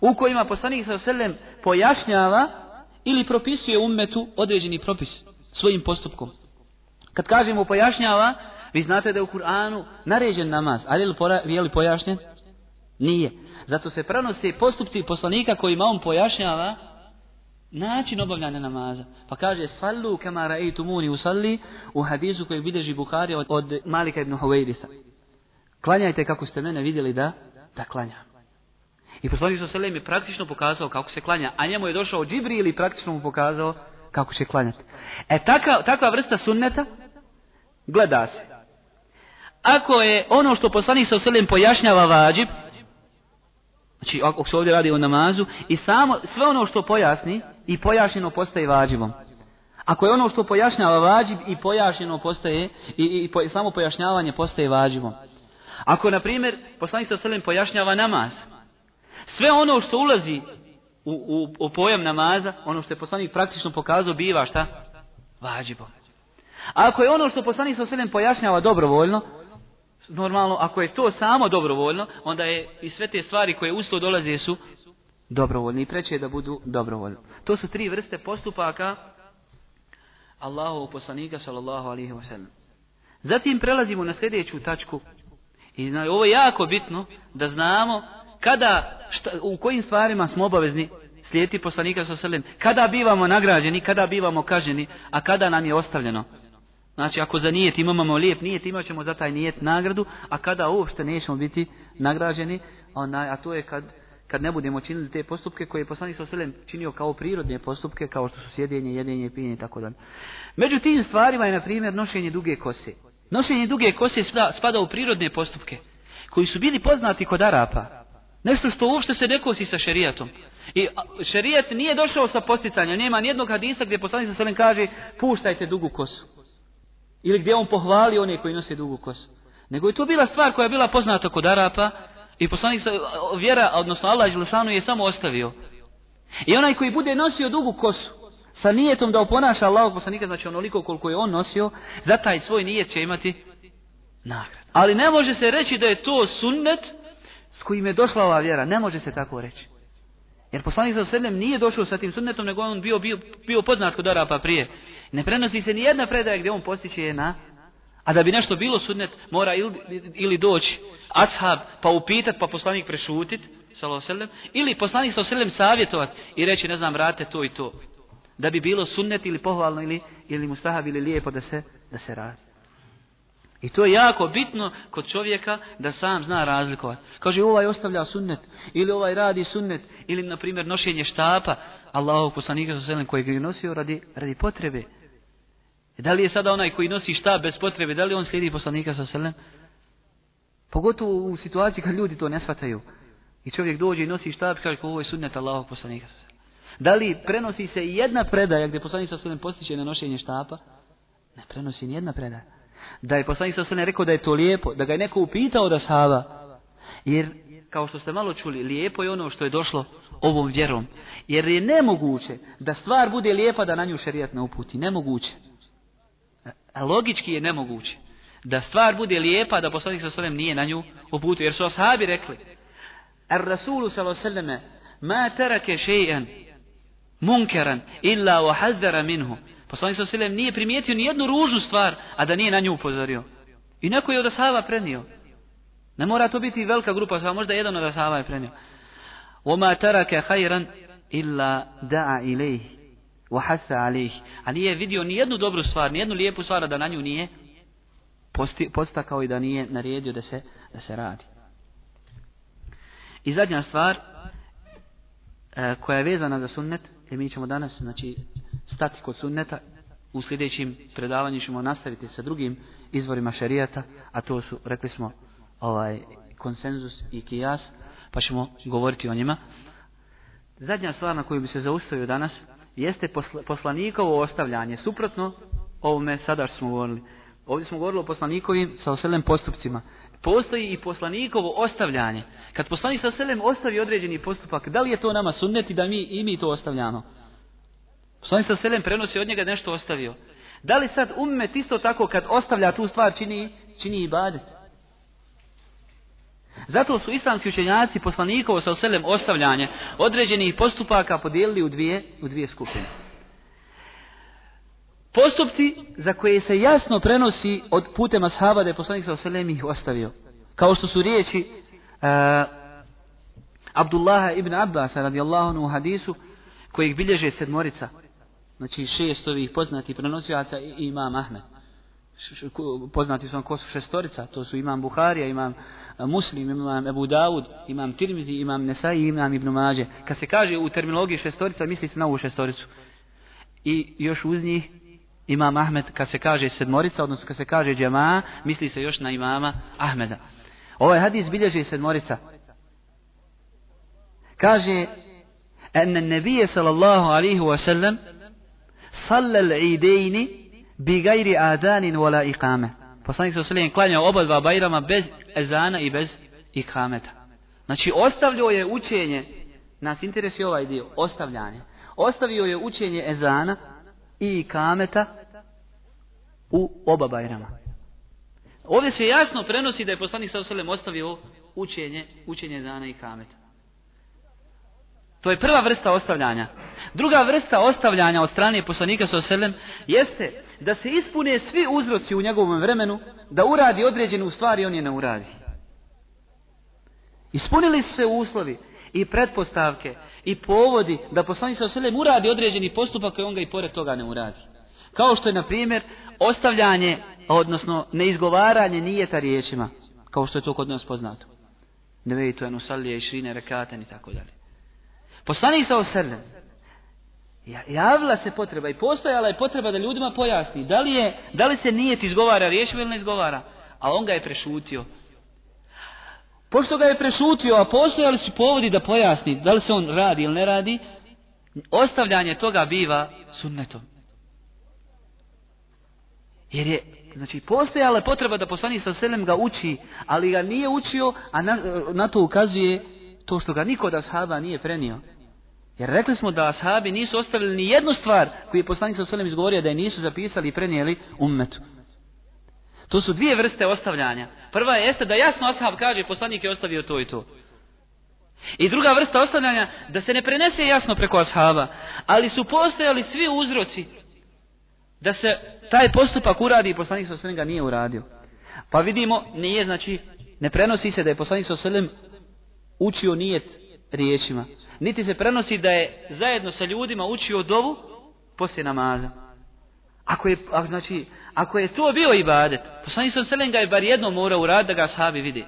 U kojima poslanik sa selem pojašnjava ili propisuje ummetu određeni propis svojim postupkom. Kad kažemo pojašnjava, vi znate da je u Kur'anu naređen namaz, ali je li pojašnjen? Nije. Zato se prenose postupci poslanika kojima on pojašnjava način obavljanja namaza. Pa kaže, sallu kama ra'aytumuni usalli u hadisu koji bilježi Bukhari od, Malika ibn Huwairisa. Klanjajte kako ste mene vidjeli da, da klanjam. I poslanik sa selem je praktično pokazao kako se klanja, a njemu je došao Džibril i praktično mu pokazao kako će klanjati. E taka, takva vrsta sunneta gleda se. Ako je ono što poslanik sa selem pojašnjava vađib, znači ako se ovdje radi o namazu, i samo sve ono što pojasni i pojašnjeno postaje vađibom. Ako je ono što pojašnjava vađib i pojašnjeno postaje, i, i, i samo pojašnjavanje postaje vađibom. Ako, na primjer, poslanik sa selem pojašnjava namaz, sve ono što ulazi u, u, u pojam namaza, ono što je poslanik praktično pokazao, biva šta? Vađibom. Ako je ono što poslanik sa selem pojašnjava dobrovoljno, normalno, ako je to samo dobrovoljno, onda je i sve te stvari koje uz to dolaze su dobrovoljni i preće da budu dobrovoljni. To su tri vrste postupaka Allahovog poslanika sallallahu alaihi wa sallam. Zatim prelazimo na sljedeću tačku i zna, ovo je jako bitno da znamo kada, šta, u kojim stvarima smo obavezni slijediti poslanika sallallahu alaihi kada bivamo nagrađeni, kada bivamo kaženi, a kada nam je ostavljeno. Znači, ako za nijet imamo lijep nijet, imat ćemo za taj nijet nagradu, a kada uopšte nećemo biti nagrađeni, onaj, a to je kad, kad ne budemo činili te postupke koje je poslanik sa selem činio kao prirodne postupke, kao što su sjedenje, jedenje, pijenje i tako dalje. Među tim stvarima je, na primjer, nošenje duge kose. Nošenje duge kose spada u prirodne postupke, koji su bili poznati kod Arapa. Nešto što uopšte se ne kosi sa šerijatom. I šerijat nije došao sa posticanjem, nema nijednog hadisa gdje poslanik sa selem kaže puštajte dugu kosu. Ili gdje on pohvali one koji nose dugu kosu. Nego je to bila stvar koja je bila poznata kod Arapa i poslanik vjera, odnosno Allah Đelešanu je samo ostavio. I onaj koji bude nosio dugu kosu, sa nijetom da oponaša Allahog poslanika, znači onoliko koliko je on nosio, za taj svoj nijet će imati nagrad. Ali ne može se reći da je to sunnet s kojim je došla ova vjera. Ne može se tako reći. Jer poslanik sa nije došao sa tim sunnetom, nego on bio, bio, bio poznat kod Arapa prije. Ne prenosi se ni jedna predaja gdje on postiće na A da bi nešto bilo sunnet, mora ili, ili doći ashab, pa upitat, pa poslanik prešutit, sallam, ili poslanik sallam savjetovat i reći, ne znam, vrate to i to. Da bi bilo sunnet ili pohvalno ili, ili mustahab ili lijepo da se, da se radi. I to je jako bitno kod čovjeka da sam zna razlikovati. Kaže, ovaj ostavlja sunnet, ili ovaj radi sunnet, ili, na primjer, nošenje štapa, Allahov poslanika koji ga je nosio radi, radi potrebe. Da li je sada onaj koji nosi šta bez potrebe, da li on slijedi poslanika sa selem? Pogotovo u situaciji kad ljudi to ne shvataju. I čovjek dođe i nosi šta, kaže ovo je sunnet Allahog poslanika. Da li prenosi se jedna predaja gdje poslanik sa selem postiče na nošenje štapa? Ne prenosi ni jedna predaja. Da je poslanik sa selem rekao da je to lijepo, da ga je neko upitao da sava. Jer, kao što ste malo čuli, lijepo je ono što je došlo ovom vjerom. Jer je nemoguće da stvar bude lijepa da na nju šerijat ne uputi. Nemoguće. Logički je nemoguće. Da stvar bude lijepa, da poslanik sa nije na nju uputio. Jer su ashabi rekli, Ar Rasulu sallam, ma terake še'an, munkaran, illa wahazara minhu. Poslanik sa nije primijetio ni jednu ružnu stvar, a da nije na nju upozorio. I neko je od ashaba prenio. Ne mora to biti velika grupa, sva možda jedan od ashaba je prenio. Oma terake hajran, illa da'a ilaihi wahasa alih. A nije vidio ni jednu dobru stvar, ni jednu lijepu stvar da na nju nije posti, postakao i da nije naredio da se, da se radi. I zadnja stvar e, koja je vezana za sunnet, jer mi ćemo danas znači, stati kod sunneta, u sljedećim predavanju ćemo nastaviti sa drugim izvorima šarijata, a to su, rekli smo, ovaj konsenzus i kijas, pa ćemo govoriti o njima. Zadnja stvar na koju bi se zaustavio danas, jeste poslanikovo ostavljanje. Suprotno ovome sada smo govorili. Ovdje smo govorili o poslanikovim sa oselem postupcima. Postoji i poslanikovo ostavljanje. Kad poslanik sa oselem ostavi određeni postupak, da li je to nama sunneti da mi i mi to ostavljamo? Poslanik sa selem prenosi od njega nešto ostavio. Da li sad ummet isto tako kad ostavlja tu stvar čini, čini ibadet? Zato su islamski učenjaci poslanikovo sa selem ostavljanje određenih postupaka podijelili u dvije, u dvije skupine. Postupci za koje se jasno prenosi od putem ashaba da je poslanik sa selem ih ostavio. Kao što su riječi uh, Abdullaha ibn Abbas radijallahu anhu u hadisu kojih bilježe sedmorica. Znači šest ovih poznatih prenosioca i imam Ahmed. Poznati su vam ko su šestorica, to su imam Buharija, imam e, Muslim, imam Ebu Dawud, imam Tirmizi, imam Nesai, imam Ibn Mađe. Kad se kaže u terminologiji šestorica, misli se na ovu šestoricu. I još uz njih imam Ahmed, kad se kaže sedmorica, odnosno kad se kaže džema, misli se još na imama Ahmeda. Ovaj hadis bilježi sedmorica. Kaže, en nebije sallallahu alihi wasallam sallal idejni bi gajri adanin wala ikame. Poslanik sa sallam klanjao oba dva bajrama bez ezana i bez ikameta. Znači, ostavljao je učenje, nas interesuje ovaj dio, ostavljanje. Ostavio je učenje ezana i ikameta u oba bajrama. Ovdje se jasno prenosi da je poslanik sa ostavio učenje, učenje ezana i ikameta. To je prva vrsta ostavljanja. Druga vrsta ostavljanja od strane poslanika sa jeste da se ispune svi uzroci u njegovom vremenu da uradi određenu stvar i on je ne uradi. Ispunili su se uslovi i pretpostavke i povodi da poslanik sa selem uradi određeni postupak i on ga i pored toga ne uradi. Kao što je, na primjer, ostavljanje, odnosno neizgovaranje nijeta riječima, kao što je to kod nas poznato. Enu salije i šrine rekaten i tako dalje. Poslanik sa oselem, javila se potreba i postojala je potreba da ljudima pojasni da li, je, da li se nijet izgovara riječima ili ne izgovara, a on ga je prešutio. Pošto ga je prešutio, a postojali su povodi da pojasni da li se on radi ili ne radi, ostavljanje toga biva sunnetom. Jer je, znači, postojala je potreba da poslanik sa selem ga uči, ali ga nije učio, a na, na to ukazuje to što ga niko od ashaba nije prenio. Jer rekli smo da ashabi nisu ostavili ni jednu stvar koju je poslanik sa selem izgovorio da je nisu zapisali i prenijeli ummetu. To su dvije vrste ostavljanja. Prva je jeste da jasno ashab kaže poslanik je ostavio to i to. I druga vrsta ostavljanja da se ne prenese jasno preko ashaba, ali su postojali svi uzroci da se taj postupak uradi i poslanik sa selem ga nije uradio. Pa vidimo, nije znači, ne prenosi se da je poslanik sa selem učio nijet riječima. Niti se prenosi da je zajedno sa ljudima učio dovu poslije namaza. Ako je, a, znači, ako je to bio ibadet, poslanik sa selem ga je bar jedno mora uraditi da ga sahabi vidi.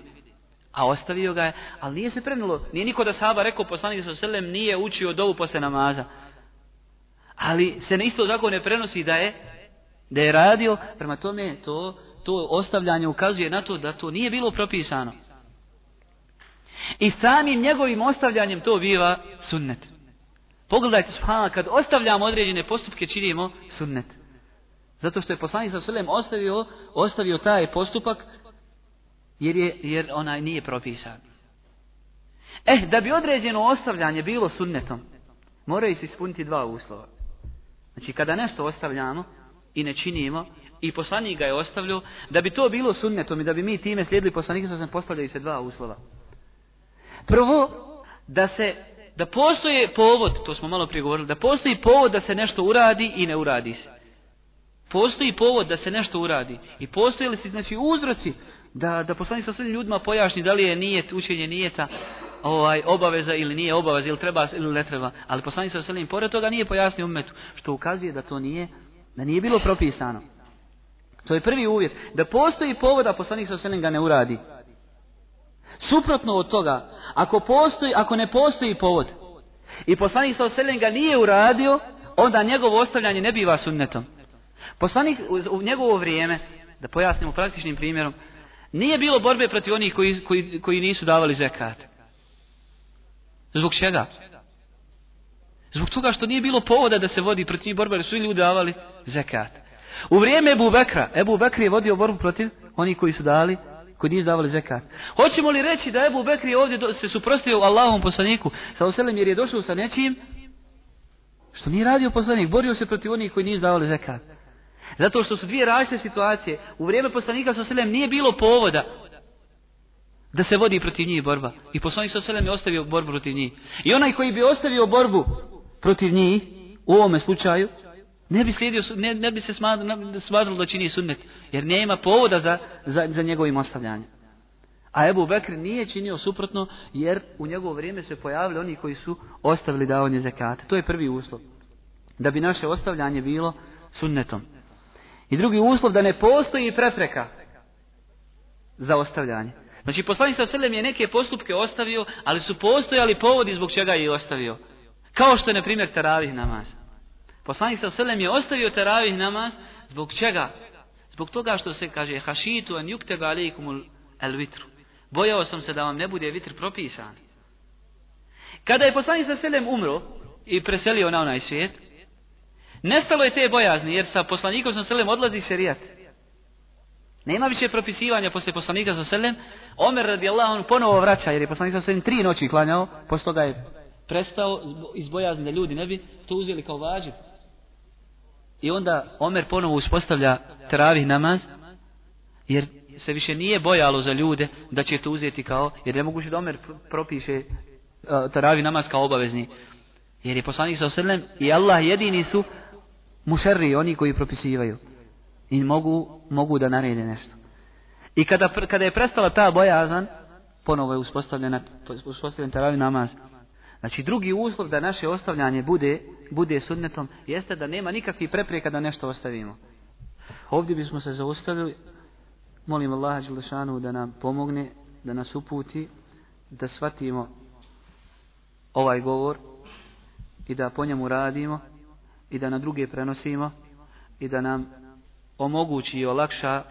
A ostavio ga je, ali nije se prenulo. Nije niko da sahaba rekao poslanik sa selem nije učio dovu poslije namaza. Ali se isto tako ne prenosi da je da je radio, prema tome to, to ostavljanje ukazuje na to da to nije bilo propisano. I samim njegovim ostavljanjem to biva sunnet. Pogledajte subhana, kad ostavljamo određene postupke činimo sunnet. Zato što je poslanik sa selem ostavio, ostavio taj postupak jer, je, jer onaj nije propisan. Eh, da bi određeno ostavljanje bilo sunnetom, moraju se ispuniti dva uslova. Znači, kada nešto ostavljamo i ne činimo, i poslanik ga je ostavljao, da bi to bilo sunnetom i da bi mi time slijedili poslanika, sa se postavljaju se dva uslova. Prvo, da se, da postoje povod, to smo malo prije govorili, da postoji povod da se nešto uradi i ne uradi se. Postoji povod da se nešto uradi. I postoji li se, znači, uzroci da, da poslanik sa svim ljudima pojašnji da li je nijet, učenje nijeta, ovaj, obaveza ili nije obaveza, ili treba ili ne treba. Ali poslanik sa svim, pored toga nije pojasnio umetu, što ukazuje da to nije, da nije bilo propisano. To je prvi uvjet. Da postoji povod da poslanik sa ga ne uradi. Suprotno od toga, ako postoji, ako ne postoji povod i poslanik sa selem ga nije uradio, onda njegovo ostavljanje ne biva sunnetom. Poslanik u, njegovo vrijeme, da pojasnimo praktičnim primjerom, nije bilo borbe protiv onih koji, koji, koji nisu davali zekat. Zbog čega? Zbog toga što nije bilo povoda da se vodi protiv njih borbe, jer su ljudi davali zekat. U vrijeme Ebu Bekra, Ebu Bekr je vodio borbu protiv onih koji su dali koji nisu davali zekat. Hoćemo li reći da Ebu Bekri ovdje do, se suprostio Allahom poslaniku sa oselem jer je došao sa nečim Što nije radio poslanik, borio se protiv onih koji nisu davali zekat. Zato što su dvije različite situacije. U vrijeme poslanika sa selem nije bilo povoda da se vodi protiv njih borba. I poslanik sa selem je ostavio borbu protiv njih. I onaj koji bi ostavio borbu protiv njih, u ovome slučaju, ne bi, slijedio, ne, ne bi se smatralo, da čini sunnet. Jer nema povoda za, za, za njegovim ostavljanjem. A Ebu Bekr nije činio suprotno jer u njegovo vrijeme se pojavili oni koji su ostavili davanje zekata. To je prvi uslov. Da bi naše ostavljanje bilo sunnetom. I drugi uslov da ne postoji prepreka za ostavljanje. Znači poslanik sa je neke postupke ostavio, ali su postojali povodi zbog čega je ostavio. Kao što je na primjer teravih namaz. Poslanik sa selem je ostavio teravih namaz zbog čega? Zbog toga što se kaže hašitu an yukteba alejkumul el vitru. Bojao sam se da vam ne bude vitr propisan. Kada je poslanik sa selem umro i preselio na onaj svijet, nestalo je te bojazni jer sa poslanikom sa selem odlazi šerijat. Nema više propisivanja posle poslanika sa selem. Omer radijallahu anhu ponovo vraća jer je poslanik sa selem tri noći klanjao, posle toga je prestao iz bojazni da ljudi ne bi to uzeli kao vađu. I onda Omer ponovo uspostavlja teravih namaz jer se više nije bojalo za ljude da će to uzeti kao, jer ne moguće da Omer pr- propiše uh, teravi namaz kao obavezni. Jer je poslanik sa selem i Allah jedini su mušerri, oni koji propisivaju. I mogu, mogu da narede nešto. I kada, kada je prestala ta bojazan, ponovo je uspostavljena, uspostavljen teravi namaz. Znači drugi uslov da naše ostavljanje bude, bude sunnetom, jeste da nema nikakvih prepreka da nešto ostavimo. Ovdje bismo se zaustavili, molim Allaha Đelešanu da nam pomogne, da nas uputi, da shvatimo ovaj govor i da po njemu radimo i da na druge prenosimo i da nam omogući i olakša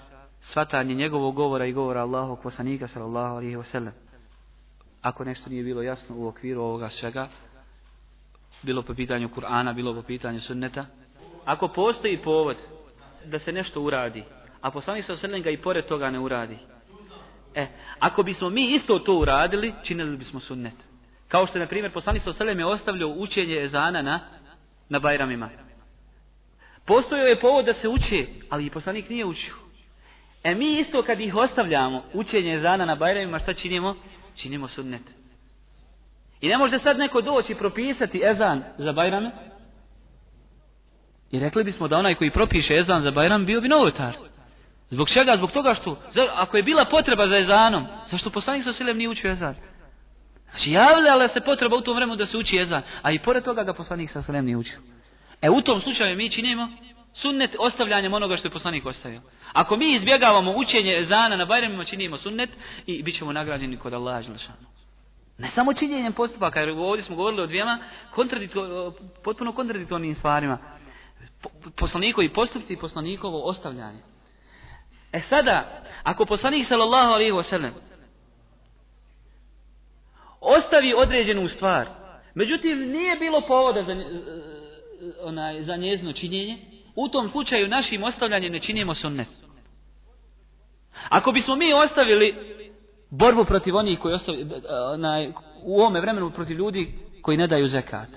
shvatanje njegovog govora i govora Allahog poslanika sallallahu alaihi wa sallam. Ako nešto nije bilo jasno u okviru ovoga svega, bilo po pitanju Kur'ana, bilo po pitanju sunneta, ako postoji povod da se nešto uradi, a poslanik sallam ga i pored toga ne uradi, e, ako bismo mi isto to uradili, činili bismo sunnet. Kao što na primjer, poslanik sallam je ostavljao učenje ezana na, na bajramima. Postojao je povod da se uče, ali i poslanik nije učio. E mi isto kad ih ostavljamo, učenje ezana na bajramima, šta činimo? Činimo sunnet. I ne može sad neko doći propisati ezan za bajrame. I rekli bismo da onaj koji propiše ezan za bajram bio bi novotar. Zbog čega? Zbog toga što, ako je bila potreba za ezanom, zašto poslanik sa silem nije učio ezan? Znači javljala se potreba u tom vremenu da se uči ezan, a i pored toga ga poslanik sa silem nije učio. E u tom slučaju mi činimo sunnet ostavljanjem onoga što je poslanik ostavio. Ako mi izbjegavamo učenje ezana na bajramima, činimo sunnet i bit ćemo nagrađeni kod Allaha Đelešanu. Ne samo činjenjem postupaka, jer ovdje smo govorili o dvijema kontradiktor, potpuno kontradiktornim stvarima. Po- Poslanikovi postupci i poslanikovo ostavljanje. E sada, ako poslanik sallallahu alaihi wasallam ostavi određenu stvar, međutim nije bilo povoda za, onaj, za njezno činjenje, u tom slučaju našim ostavljanjem ne činimo sunnet. Ako bismo mi ostavili borbu protiv onih koji ostavi, onaj, u ovome vremenu protiv ljudi koji ne daju zekat.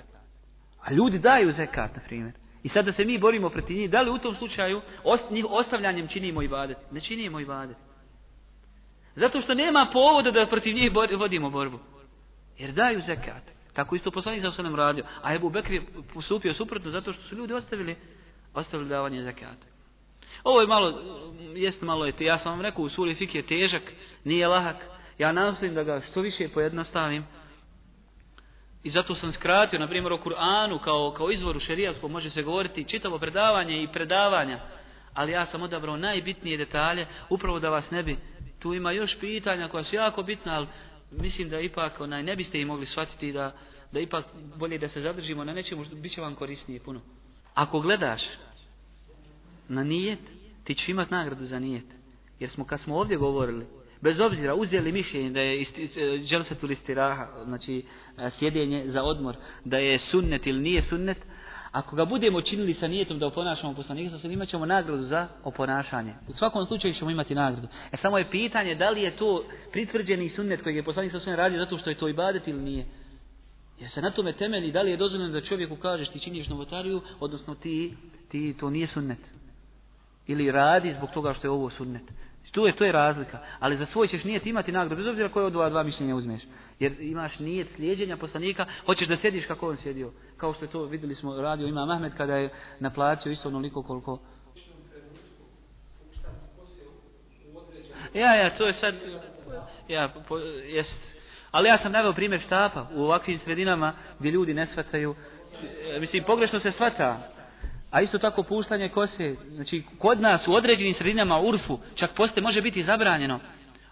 A ljudi daju zekat, na primjer. I sada se mi borimo protiv njih. Da li u tom slučaju njih ostavljanjem činimo ibadet? Ne činimo ibadet. Zato što nema povoda da protiv njih vodimo borbu. Jer daju zekat. Tako isto poslanik sa osanem radio. A Ebu Bekr je postupio suprotno zato što su ljudi ostavili, ostavili davanje zekata. Ovo je malo, jeste malo je, ja sam vam rekao, u suri fik je težak, nije lahak. Ja nastojim da ga što više pojednostavim. I zato sam skratio, na primjer, o Kur'anu kao, kao izvoru šerijaskom može se govoriti čitavo predavanje i predavanja. Ali ja sam odabrao najbitnije detalje, upravo da vas ne bi. Tu ima još pitanja koja su jako bitna, ali mislim da ipak onaj, ne biste i mogli shvatiti da, da ipak bolje da se zadržimo na nečemu, bit će vam korisnije puno. Ako gledaš na nijet, ti ćeš imat nagradu za nijet. Jer smo, kad smo ovdje govorili, bez obzira uzeli mišljenje da je dželsetul istiraha, znači e, sjedenje za odmor, da je sunnet ili nije sunnet, ako ga budemo činili sa nijetom da oponašamo poslanika, sa imat ćemo nagradu za oponašanje. U svakom slučaju ćemo imati nagradu. E samo je pitanje da li je to pritvrđeni sunnet kojeg je poslanik sa radio zato što je to ibadet ili nije. Jer se na tome temelji da li je dozvoljeno da čovjeku kažeš ti činiš novotariju, odnosno ti, ti to nije sunnet. Ili radi zbog toga što je ovo sunnet. Tu je, to je razlika. Ali za svoj ćeš nijet imati nagradu, bez obzira koje od ova dva mišljenja uzmeš. Jer imaš nijet slijedženja poslanika, hoćeš da sjediš kako on sjedio. Kao što je to vidjeli smo radio ima Mahmed kada je naplatio isto onoliko koliko... Ja, ja, to je sad... Ja, po, jest. Ali ja sam naveo primjer štapa u ovakvim sredinama gdje ljudi ne shvataju. E, Mislim, pogrešno se shvata. A isto tako puštanje kose. Znači, kod nas u određenim sredinama Urfu čak poste može biti zabranjeno.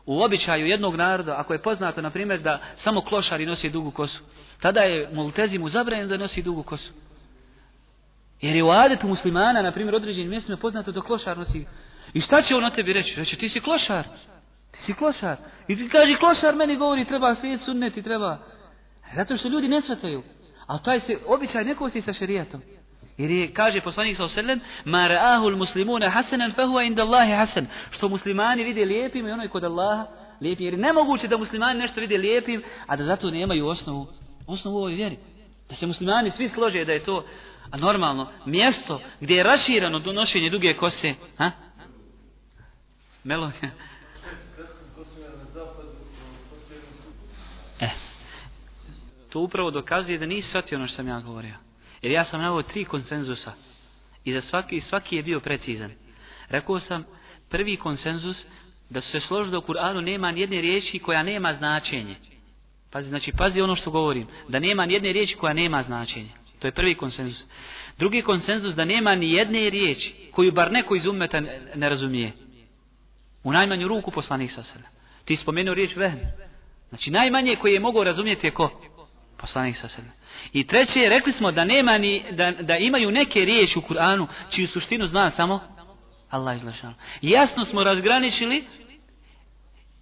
U običaju jednog naroda, ako je poznato, na primjer, da samo klošari nosi dugu kosu. Tada je Multezimu zabranjeno da nosi dugu kosu. Jer je u adetu muslimana, na primjer, određenim mjestima poznato da klošar nosi. I šta će on o tebi reći? Reći, ti si klošar. Ti si klošar. I ti kaži, klošar meni govori, treba slijediti sunnet i treba... Zato što ljudi ne shvataju. Ali taj se običaj ne kosi sa šerijatom. Jer je, kaže poslanik sa oselem, ma ra'ahu muslimuna hasanan fa huwa inda Allahi hasan. Što muslimani vide lijepim i ono je kod Allaha lijepim. Jer je nemoguće da muslimani nešto vide lijepim, a da zato nemaju osnovu, osnovu u ovoj vjeri. Da se muslimani svi slože da je to a normalno mjesto gdje je raširano donošenje duge kose. Ha? Melonija. E, to upravo dokazuje da nisi shvatio ono što sam ja govorio. Jer ja sam navio tri konsenzusa. I za svaki, svaki je bio precizan. Rekao sam, prvi konsenzus, da su se složili da u Kur'anu nema nijedne riječi koja nema značenje. Pazi, znači, pazi ono što govorim. Da nema nijedne riječi koja nema značenje. To je prvi konsenzus. Drugi konsenzus, da nema ni jedne riječi koju bar neko iz umeta ne, razumije. U najmanju ruku poslanih sa sebe. Ti spomenuo riječ vehn. Znači, najmanje koji je mogao razumjeti je ko? Poslanik sa sebe. I treće, rekli smo da nema ni, da, da imaju neke riječi u Kur'anu, čiju suštinu zna samo Allah izlašan. Jasno smo razgraničili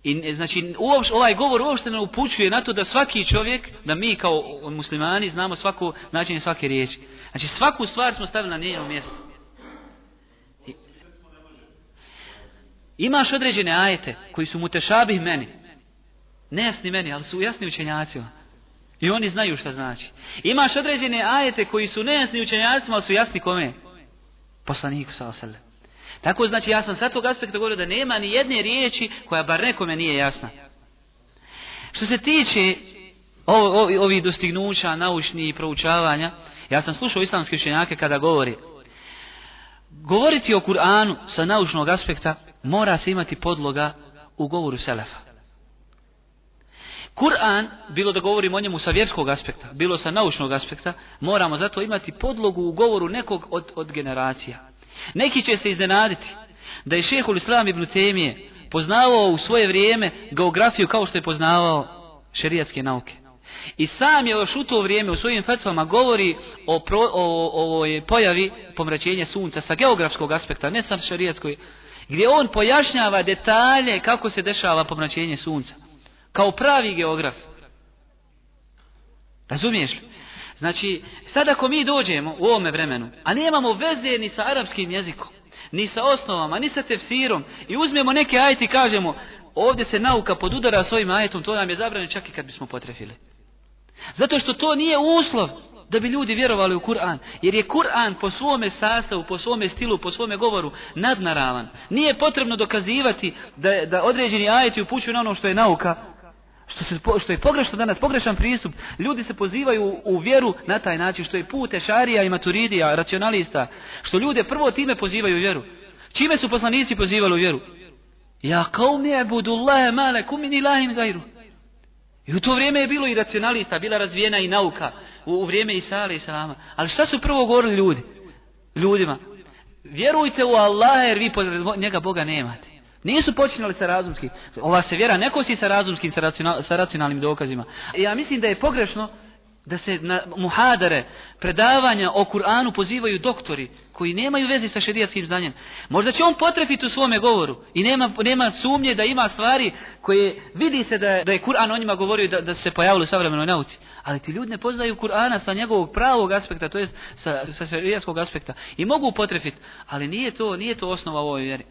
i znači uopš, ovaj govor uopšte ne upućuje na to da svaki čovjek, da mi kao muslimani znamo svako značenje svake riječi. Znači svaku stvar smo stavili na njeno mjesto. Imaš određene ajete koji su mutešabih meni. Nejasni meni, ali su jasni učenjacima. I oni znaju šta znači. Imaš određene ajete koji su nejasni učenjacima, ali su jasni kome? Poslaniku sa osele. Tako znači ja sam sa tog aspekta govorio da nema ni jedne riječi koja bar nekome nije jasna. Što se tiče ovih ovi dostignuća, naučnih i proučavanja, ja sam slušao islamske učenjake kada govori govoriti o Kur'anu sa naučnog aspekta mora se imati podloga u govoru Selefa. Kur'an, bilo da govorimo o njemu sa vjerskog aspekta, bilo sa naučnog aspekta, moramo zato imati podlogu u govoru nekog od, od generacija. Neki će se iznenaditi da je šehul Islam ibn Temije poznavao u svoje vrijeme geografiju kao što je poznavao šerijatske nauke. I sam je još u to vrijeme u svojim fetvama govori o, pro, o, o ovoj pojavi pomračenja sunca sa geografskog aspekta, ne sa šerijatskoj, gdje on pojašnjava detalje kako se dešava pomračenje sunca kao pravi geograf. Razumiješ? Znači, sad ako mi dođemo u ovome vremenu, a nemamo veze ni sa arapskim jezikom, ni sa osnovama, ni sa tefsirom, i uzmemo neke ajeti i kažemo, ovdje se nauka podudara s ovim ajetom, to nam je zabranjeno čak i kad bismo potrefili. Zato što to nije uslov da bi ljudi vjerovali u Kur'an. Jer je Kur'an po svome sastavu, po svome stilu, po svome govoru nadnaravan. Nije potrebno dokazivati da, da određeni ajeti upućuju na ono što je nauka, Što, se, što je pogrešno danas, pogrešan pristup. Ljudi se pozivaju u, vjeru na taj način, što je put Ešarija i Maturidija, racionalista. Što ljude prvo time pozivaju u vjeru. Čime su poslanici pozivali u vjeru? Ja kao mi je budu Allahe male kumini lahim gajru. I u to vrijeme je bilo i racionalista, bila razvijena i nauka u, u vrijeme Isa i Salama. Ali šta su prvo govorili ljudi? Ljudima. Vjerujte u Allaha jer vi njega Boga nemate. Nisu počinjali sa razumskim. Ova se vjera ne kosi sa razumskim, sa, racional, sa racionalnim dokazima. Ja mislim da je pogrešno da se na muhadare, predavanja o Kur'anu pozivaju doktori koji nemaju veze sa šerijatskim znanjem. Možda će on potrefiti u svome govoru i nema, nema sumnje da ima stvari koje vidi se da je, da je Kur'an o njima govorio da, da se pojavili u savremenoj nauci. Ali ti ljudi ne poznaju Kur'ana sa njegovog pravog aspekta, to je sa, sa šerijatskog aspekta. I mogu potrefiti, ali nije to, nije to osnova u ovoj vjeri.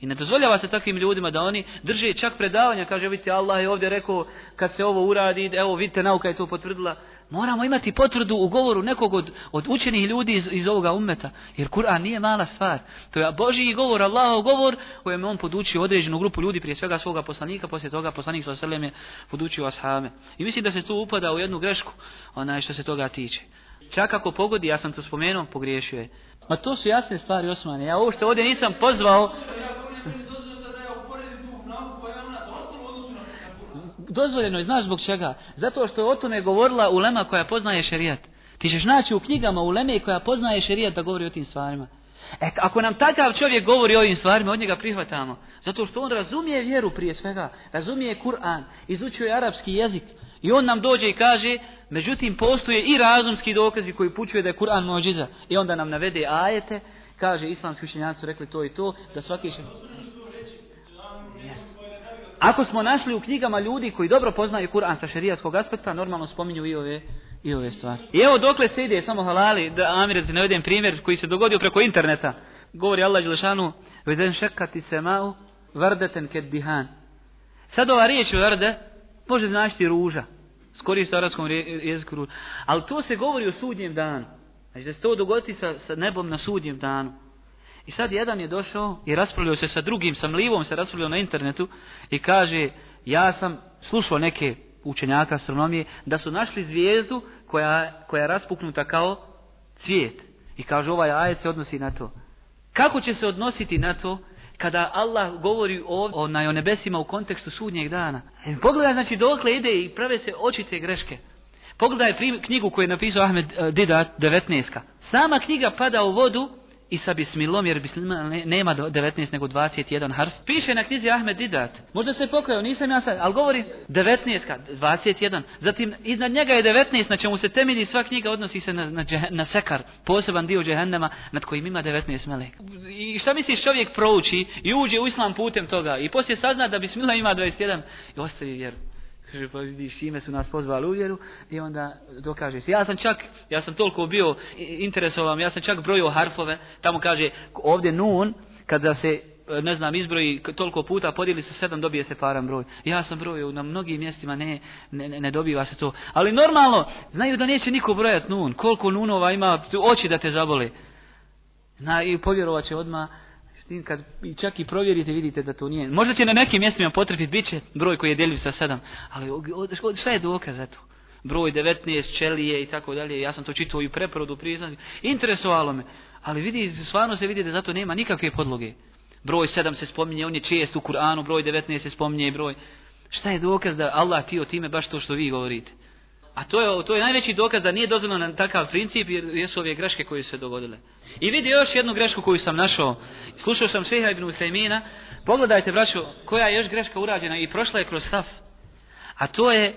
I ne dozvoljava se takvim ljudima da oni drže čak predavanja, kaže vidite Allah je ovdje rekao kad se ovo uradi, evo vidite nauka je to potvrdila, Moramo imati potvrdu u govoru nekog od, od učenih ljudi iz, iz ovoga ummeta. Jer Kur'an nije mala stvar. To je Božiji govor, Allahov govor, kojem je on podučio određenu grupu ljudi, prije svega svoga poslanika, poslije toga poslanik sa selem je podučio ashame. I mislim da se tu upada u jednu grešku, onaj što se toga tiče. Čak ako pogodi, ja sam to spomenuo, pogriješio je. Ma to su jasne stvari, Osmane. Ja ovo što ovdje nisam pozvao, dozvoljeno je, znaš zbog čega? Zato što je o tome govorila ulema koja poznaje šerijat. Ti ćeš naći u knjigama uleme koja poznaje šerijat da govori o tim stvarima. E, ako nam takav čovjek govori o ovim stvarima, od njega prihvatamo. Zato što on razumije vjeru prije svega, razumije Kur'an, izučuje arapski jezik. I on nam dođe i kaže, međutim postoje i razumski dokazi koji pućuje da je Kur'an mođiza. I onda nam navede ajete, kaže islamski učenjaci su rekli to i to, da svaki še... Ako smo našli u knjigama ljudi koji dobro poznaju Kur'an sa šerijatskog aspekta, normalno spominju i ove, i ove stvari. I evo dokle se ide, samo halali, da Amir, da navedem primjer koji se dogodio preko interneta. Govori Allah Đelešanu, veden šekati se mau, vrdeten ket dihan. Sad ova riječ vrde, može značiti ruža. Skoristi u arabskom jeziku ruža. Ali to se govori o sudnjem danu. Znači da se to dogodi sa, sa nebom na sudnjem danu. I sad jedan je došao i raspravljao se sa drugim, sa mlivom se raspravljao na internetu i kaže, ja sam slušao neke učenjaka astronomije da su našli zvijezdu koja, koja je raspuknuta kao cvijet. I kaže, ovaj ajet se odnosi na to. Kako će se odnositi na to kada Allah govori o, o, o nebesima u kontekstu sudnjeg dana? E, pogledaj, znači, dokle ide i prave se očite greške. Pogledaj knjigu koju je napisao Ahmed uh, Didat, 19. Sama knjiga pada u vodu i sa bismilom, jer bismilom nema 19 nego 21 harf. Piše na knjizi Ahmed Didat. Možda se pokrao, nisam ja sad, ali govori 19, 21. Zatim iznad njega je 19, na čemu se temelji sva knjiga odnosi se na, na, na sekar, poseban dio džehennema nad kojim ima 19 meleka. I šta misliš čovjek prouči i uđe u islam putem toga i poslije sazna da bismila ima 21 i ostavi vjeru. Kaže, pa vidiš, ime su nas pozvali u vjeru i onda dokaže se. Ja sam čak, ja sam toliko bio interesovan, ja sam čak brojio harfove, tamo kaže, ovdje nun, kada se, ne znam, izbroji toliko puta, podijeli se sedam, dobije se paran broj. Ja sam brojio, na mnogim mjestima ne, ne, ne dobiva se to. Ali normalno, znaju da neće niko brojat nun, koliko nunova ima, oči da te zabole. Na, I povjerovat će odmah, kad čak i provjerite vidite da to nije. Možda će na nekim mjestima potrefiti bit će broj koji je deljiv sa sedam, ali šta je dokaz za to? Broj 19, čelije i tako dalje. Ja sam to čitao i preporodu priznati. Interesovalo me. Ali vidi, stvarno se vidi da zato nema nikakve podloge. Broj 7 se spominje, on je čest u Kur'anu, broj 19 se spominje i broj. Šta je dokaz da Allah ti o time baš to što vi govorite? A to je, to je najveći dokaz da nije dozvoljeno na takav princip jer jesu ove greške koje su se dogodile. I vidi još jednu grešku koju sam našao. Slušao sam Šeha ibn Usajmina. Pogledajte, braćo, koja je još greška urađena i prošla je kroz saf. A to je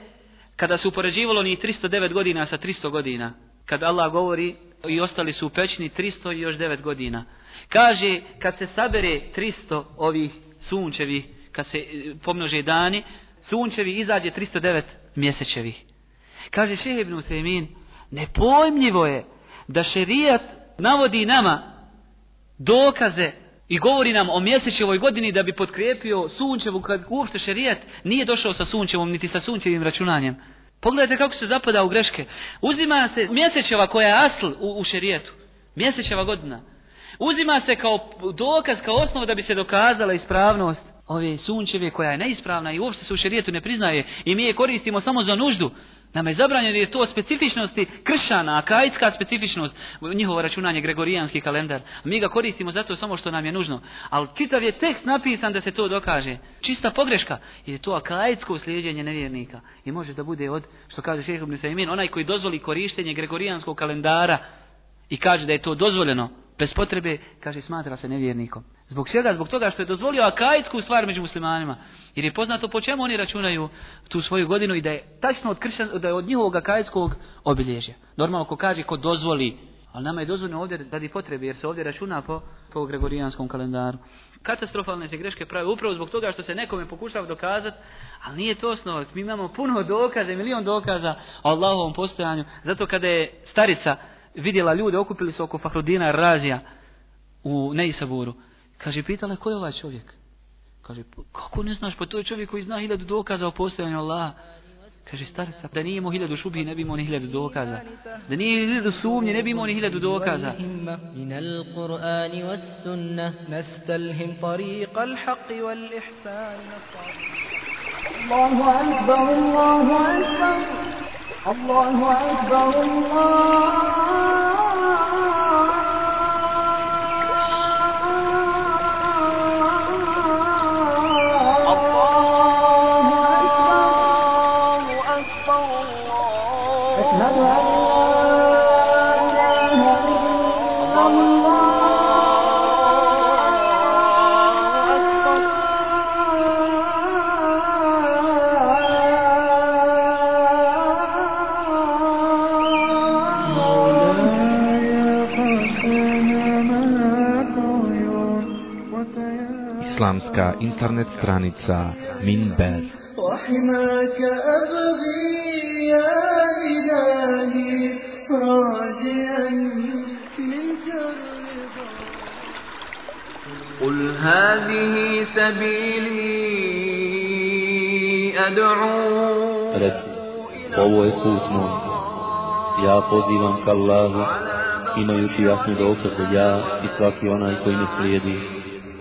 kada se upoređivalo ni 309 godina sa 300 godina. Kad Allah govori i ostali su u pećini 300 i još 9 godina. Kaže, kad se sabere 300 ovih sunčevih, kad se pomnože dani, sunčevi izađe 309 mjesečevih. Kaže Šehe ibn Usaymin, nepojmljivo je da šerijat navodi nama dokaze i govori nam o mjesečevoj godini da bi potkrijepio sunčevu, kad uopšte šerijat nije došao sa sunčevom niti sa sunčevim računanjem. Pogledajte kako se zapada u greške. Uzima se mjesečeva koja je asl u, u šerijetu. Mjesečeva godina. Uzima se kao dokaz, kao osnova da bi se dokazala ispravnost ove sunčeve koja je neispravna i uopšte se u šerijetu ne priznaje i mi je koristimo samo za nuždu. Nama je zabranjeno jer je to specifičnosti kršana, akajska specifičnost, njihovo računanje, gregorijanski kalendar. Mi ga koristimo zato samo što nam je nužno. Ali čitav je tekst napisan da se to dokaže. Čista pogreška. Jer je to akajsko slijedjenje nevjernika. I može da bude od, što kaže šehr ibn onaj koji dozvoli korištenje gregorijanskog kalendara i kaže da je to dozvoljeno, bez potrebe, kaže, smatra se nevjernikom. Zbog čega? Zbog toga što je dozvolio akajsku stvar među muslimanima. Jer je poznato po čemu oni računaju tu svoju godinu i da je tačno od, kršćan, da je od njihovog akajskog obilježja. Normalno ko kaže, ko dozvoli, ali nama je dozvoljeno ovdje radi potrebe, jer se ovdje računa po, po gregorijanskom kalendaru. Katastrofalne se greške prave upravo zbog toga što se nekome pokušava dokazati, ali nije to osnovac. Mi imamo puno dokaza, milion dokaza o Allahovom postojanju. Zato kada je starica vidjela ljude, okupili su oko Fahrudina Razija u Neisaburu. Kaže, pitala ko je ovaj čovjek? Kaže, pa kako ne znaš, pa to je čovjek koji zna hiljadu dokaza o postojanju Allaha. Kaže, starca, da nije imao hiljadu šubi, ne bi imao ni hiljadu dokaza. Da nije hiljadu sumnje, ne bi imao ni hiljadu dokaza. Allahu akbar, Allahu akbar. طريق الحق والإحسان الله أكبر الله أكبر الله أكبر الله internet stranica Minber رحمك أبغي يا إلهي راجيا منك الرضا قل هذه سبيلي أدعو Reci, ovo je put moj. Ja pozivam ka Allahu, imajući jasne dokaze ja i svaki onaj koji me slijedi.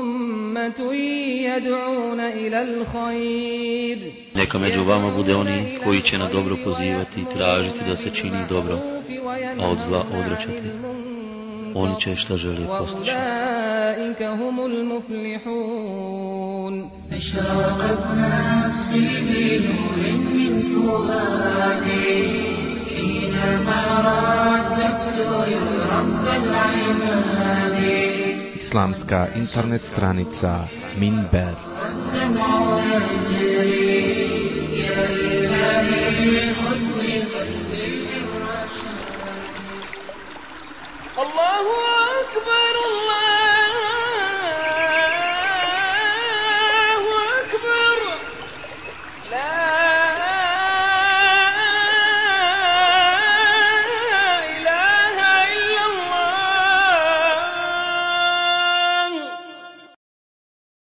أمة يدعون إلى الخير Neka među vama bude oni koji će na dobro pozivati i tražiti da se čini dobro, a od zla odrećati. Oni će šta žele postići. وأولئك هم المفلحون أشرقت نفسي بنور من فؤادي حينما رددت يا رب العباد islamska internet stranica Minber. Allahu Akbar